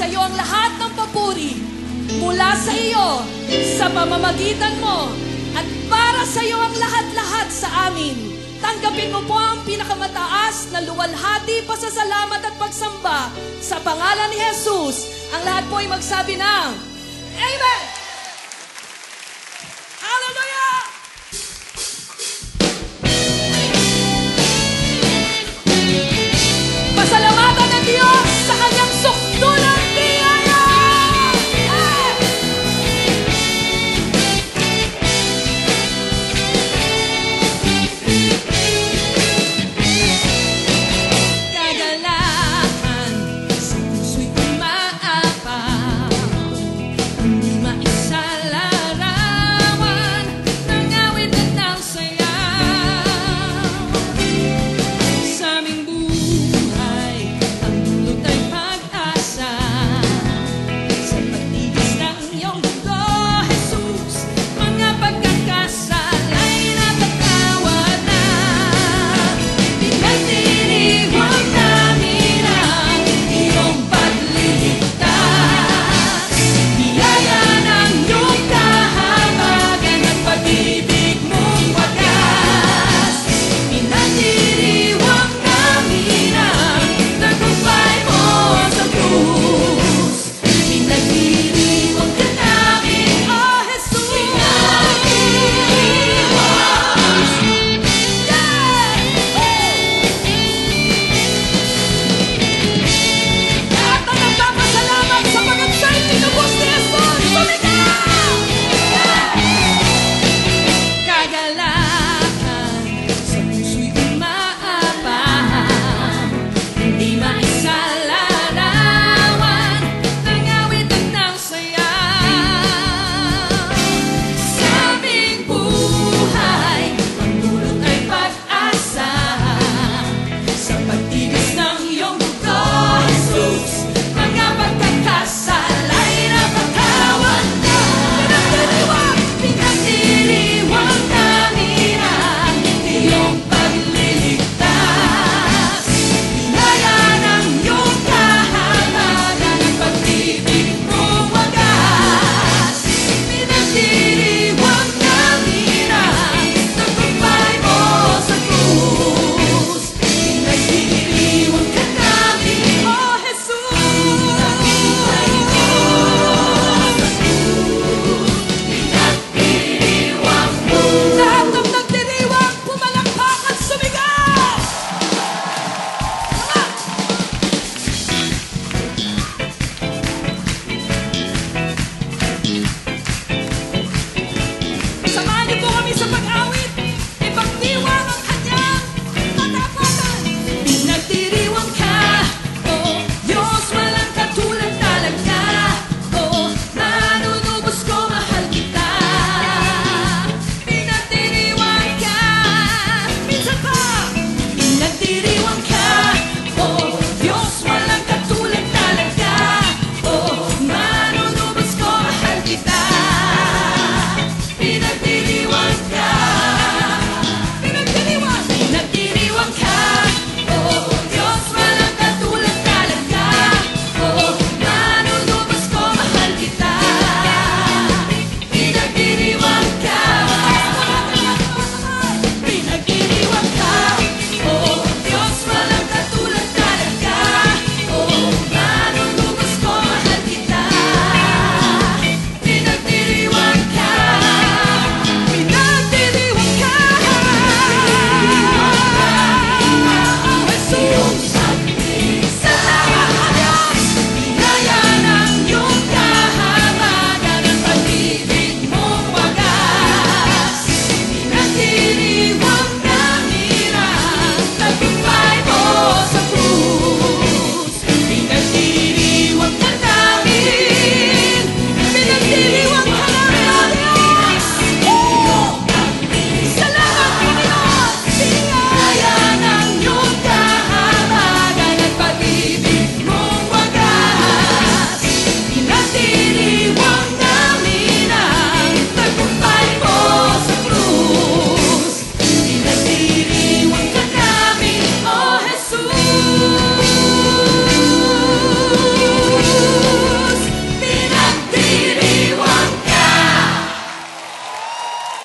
sa iyo ang lahat ng papuri mula sa iyo, sa pamamagitan mo, at para sa iyo ang lahat-lahat sa amin. Tanggapin mo po ang pinakamataas na luwalhati, pasasalamat at pagsamba sa pangalan ni Jesus. Ang lahat po ay magsabi ng Amen!